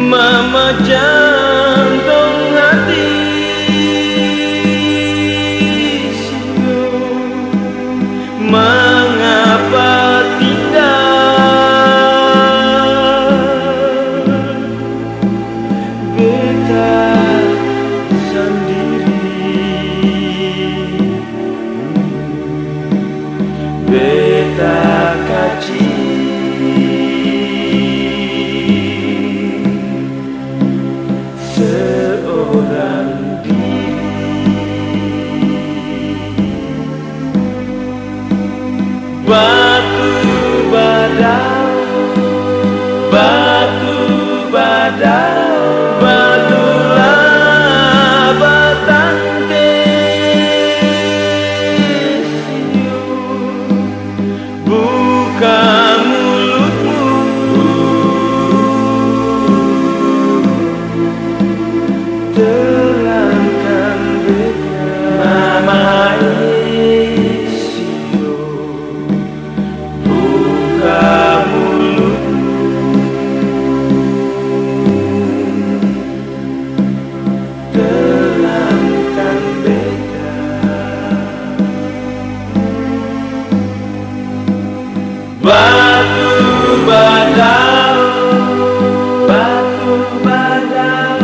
Mama jantung hati. Mama batu badai Batu badau, batu badau,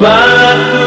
batu